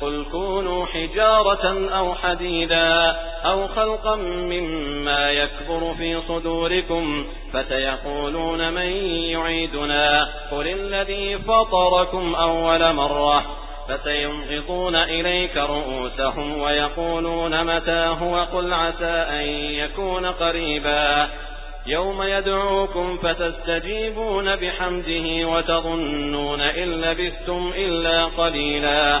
قل كونوا حجارة أو حديدا أو خلقا مما يكبر في صدوركم فتيقولون من يعيدنا قل الذي فطركم أول مرة فسينغضون إليك رؤوسهم ويقولون متاه وقل عسى أن يكون قريبا يوم يدعوكم فتستجيبون بحمده وتظنون إن لبثتم إلا قليلا